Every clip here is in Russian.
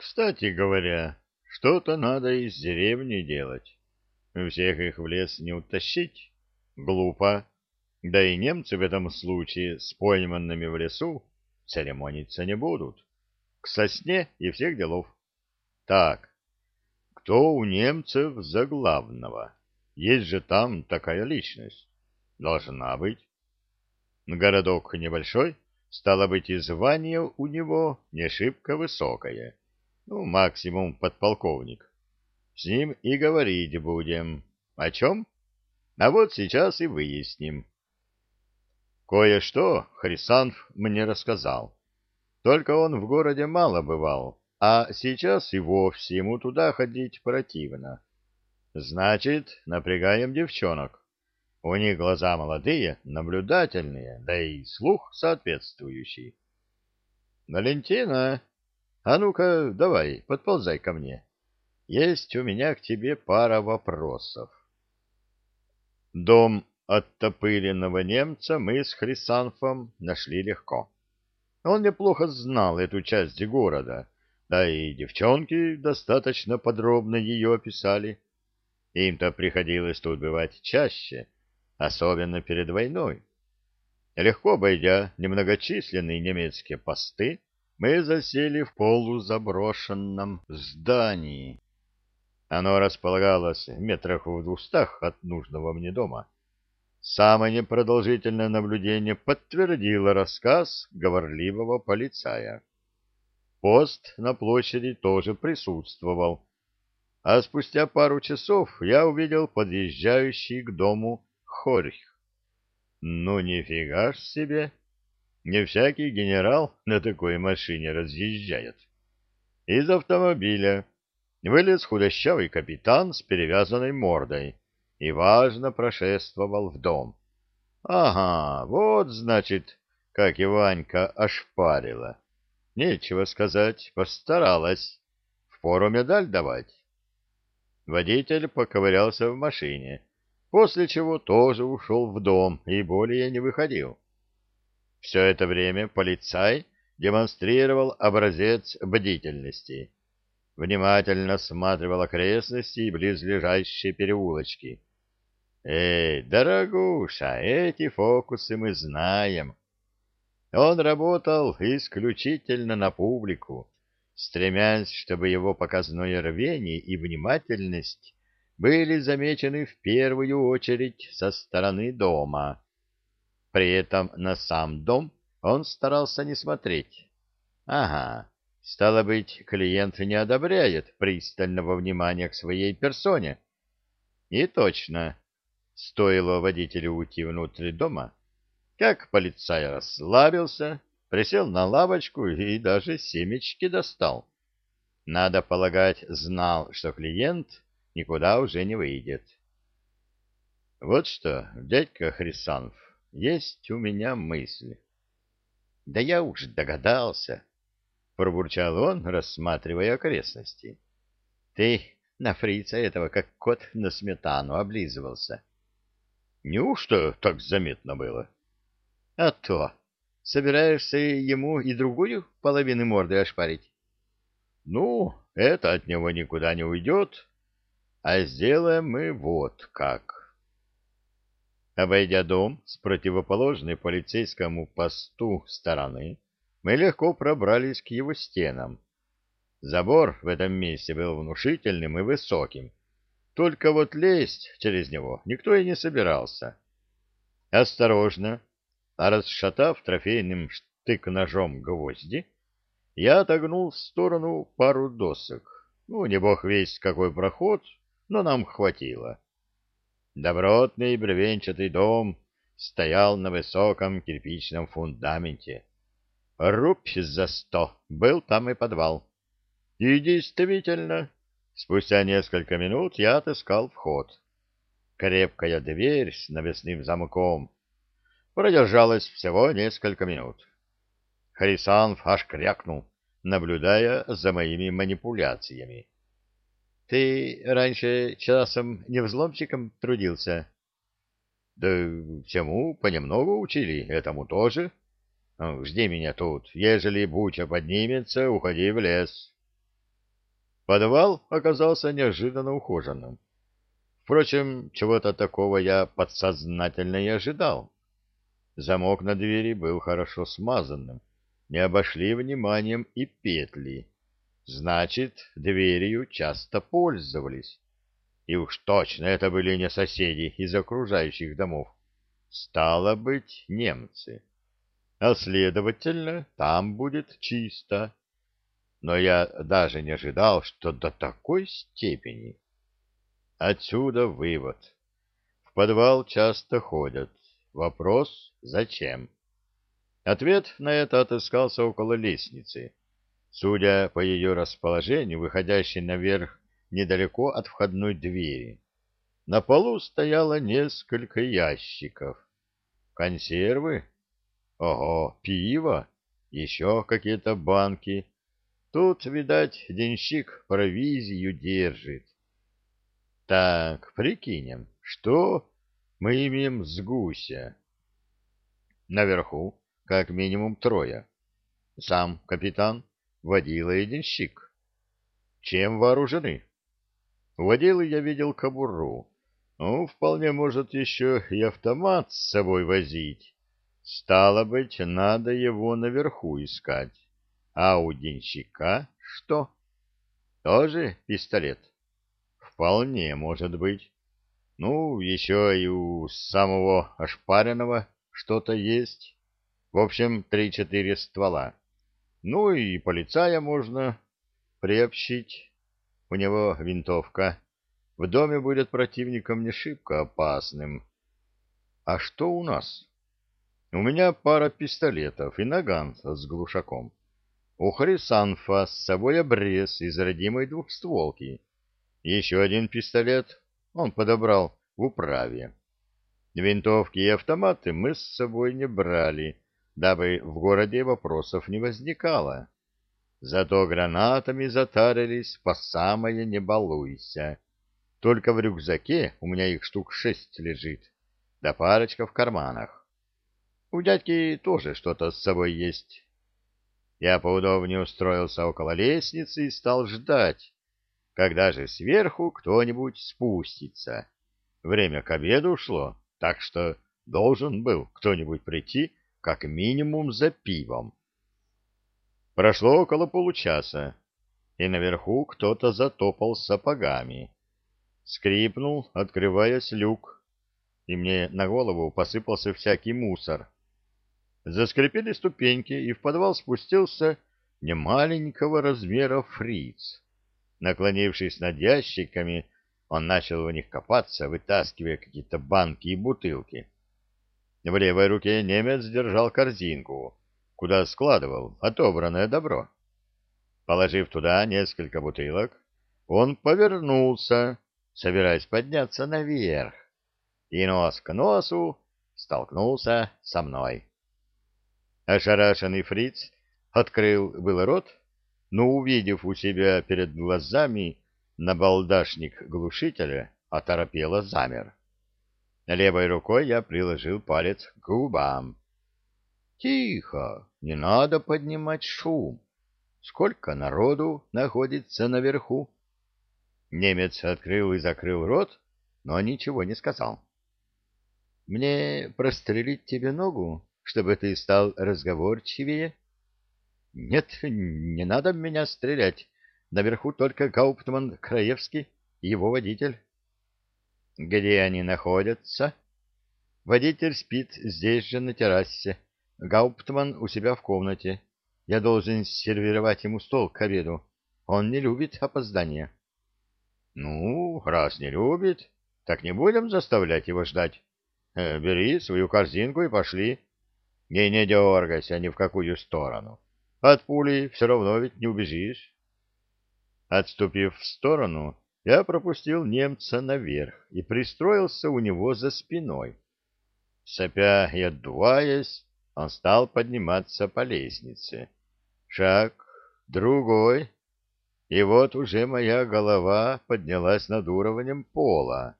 Кстати говоря, что-то надо из деревни делать. Всех их в лес не утащить. Глупо. Да и немцы в этом случае с пойманными в лесу церемониться не будут. К сосне и всех делов. Так, кто у немцев за главного? Есть же там такая личность. Должна быть. Городок небольшой, стало быть, и звание у него не шибко высокое. Ну, максимум подполковник. С ним и говорить будем. О чем? А вот сейчас и выясним. Кое-что Хрисанф мне рассказал. Только он в городе мало бывал, а сейчас и вовсе ему туда ходить противно. Значит, напрягаем девчонок. У них глаза молодые, наблюдательные, да и слух соответствующий. Валентина, а ну-ка, давай, подползай ко мне. Есть у меня к тебе пара вопросов. Дом оттопыренного немца мы с Хрисанфом нашли легко. Он неплохо знал эту часть города, да и девчонки достаточно подробно ее описали. Им-то приходилось тут бывать чаще, особенно перед войной. Легко обойдя немногочисленные немецкие посты, мы засели в полузаброшенном здании. Оно располагалось в метрах в двухстах от нужного мне дома. Самое непродолжительное наблюдение подтвердило рассказ говорливого полицая. Пост на площади тоже присутствовал, а спустя пару часов я увидел подъезжающий к дому Хорьх. Ну, нифига ж себе! Не всякий генерал на такой машине разъезжает. Из автомобиля вылез худощавый капитан с перевязанной мордой и важно прошествовал в дом. Ага, вот, значит, как Иванька ошпарила. Нечего сказать, постаралась. Впору медаль давать. Водитель поковырялся в машине, после чего тоже ушел в дом и более не выходил. Все это время полицай демонстрировал образец бдительности. Внимательно осматривал окрестности и близлежащие переулочки. «Эй, дорогуша, эти фокусы мы знаем». Он работал исключительно на публику, стремясь, чтобы его показное рвение и внимательность были замечены в первую очередь со стороны дома. При этом на сам дом он старался не смотреть. Ага, стало быть, клиент не одобряет пристального внимания к своей персоне. И точно, стоило водителю уйти внутрь дома, как полицай расслабился, присел на лавочку и даже семечки достал. Надо полагать, знал, что клиент никуда уже не выйдет. Вот что, дядька Хрисанов, есть у меня мысль. — Да я уж догадался, — пробурчал он, рассматривая окрестности. — Ты на фрица этого, как кот на сметану, облизывался. — Неужто так заметно было? — А то. Собираешься ему и другую половину морды ошпарить? — Ну, это от него никуда не уйдет. А сделаем мы вот как. Обойдя дом с противоположной полицейскому посту стороны, мы легко пробрались к его стенам. Забор в этом месте был внушительным и высоким, только вот лезть через него никто и не собирался. Осторожно, расшатав трофейным штык-ножом гвозди, я отогнул в сторону пару досок. Ну, не бог весть какой проход, но нам хватило. Добротный бревенчатый дом стоял на высоком кирпичном фундаменте. Рубь за сто, был там и подвал. И действительно, спустя несколько минут я отыскал вход. Крепкая дверь с навесным замком продержалась всего несколько минут. Харисанф аж крякнул, наблюдая за моими манипуляциями. Ты раньше часом не взломщиком трудился? Да всему понемногу учили, этому тоже. Жди меня тут. Ежели буча поднимется, уходи в лес. Подвал оказался неожиданно ухоженным. Впрочем, чего-то такого я подсознательно и ожидал. Замок на двери был хорошо смазанным, не обошли вниманием и петли. Значит, дверью часто пользовались. И уж точно это были не соседи из окружающих домов. Стало быть, немцы. А следовательно, там будет чисто. Но я даже не ожидал, что до такой степени. Отсюда вывод. В подвал часто ходят. Вопрос — зачем? Ответ на это отыскался около лестницы. Судя по ее расположению, выходящей наверх недалеко от входной двери. На полу стояло несколько ящиков. Консервы? Ого, пиво? Еще какие-то банки. Тут, видать, денщик провизию держит. Так, прикинем, что мы имеем с гуся? Наверху, как минимум, трое. Сам капитан, водила и денщик. Чем вооружены? Водилы я видел кобуру. Ну, вполне может еще и автомат с собой возить. Стало быть, надо его наверху искать. А у денщика что? Тоже пистолет? Вполне может быть. Ну, еще и у самого ошпаренного что-то есть. В общем, три-четыре ствола. Ну и полицая можно приобщить. У него винтовка. В доме будет противником не шибко опасным. А что у нас? У меня пара пистолетов и наган с глушаком. У Хрисанфа с собой обрез из родимой двухстволки. Еще один пистолет он подобрал в управе. Винтовки и автоматы мы с собой не брали, дабы в городе вопросов не возникало. Зато гранатами затарились по самое не балуйся. Только в рюкзаке у меня их штук шесть лежит, да парочка в карманах. У дядьки тоже что-то с собой есть. Я поудобнее устроился около лестницы и стал ждать, когда же сверху кто-нибудь спустится. Время к обеду ушло, так что должен был кто-нибудь прийти как минимум за пивом. Прошло около получаса, и наверху кто-то затопал сапогами. Скрипнул, открываясь люк, и мне на голову посыпался всякий мусор. Заскрипели ступеньки, и в подвал спустился немаленького размера фриц. Наклонившись над ящиками, он начал в них копаться, вытаскивая какие-то банки и бутылки. В левой руке немец держал корзинку, куда складывал отобранное добро. Положив туда несколько бутылок, он повернулся, собираясь подняться наверх, и нос к носу столкнулся со мной. Ошарашенный фриц открыл был рот, но, увидев у себя перед глазами набалдашник глушителя, оторопело замер. Левой рукой я приложил палец к губам. «Тихо! Не надо поднимать шум! Сколько народу находится наверху?» Немец открыл и закрыл рот, но ничего не сказал. «Мне прострелить тебе ногу?» чтобы ты стал разговорчивее? — Нет, не надо меня стрелять. Наверху только Гауптман Краевский и его водитель. — Где они находятся? — Водитель спит здесь же на террасе. Гауптман у себя в комнате. Я должен сервировать ему стол к обеду. Он не любит опоздания. — Ну, раз не любит, так не будем заставлять его ждать. Э, бери свою корзинку и пошли. — не, не дергайся ни в какую сторону. От пули все равно ведь не убежишь. Отступив в сторону, я пропустил немца наверх и пристроился у него за спиной. Сопя и отдуваясь, он стал подниматься по лестнице. Шаг, другой, и вот уже моя голова поднялась над уровнем пола.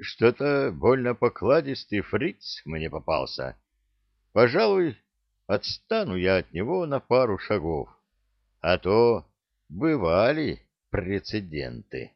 Что-то больно покладистый фриц мне попался. Пожалуй, отстану я от него на пару шагов. А то бывали прецеденты.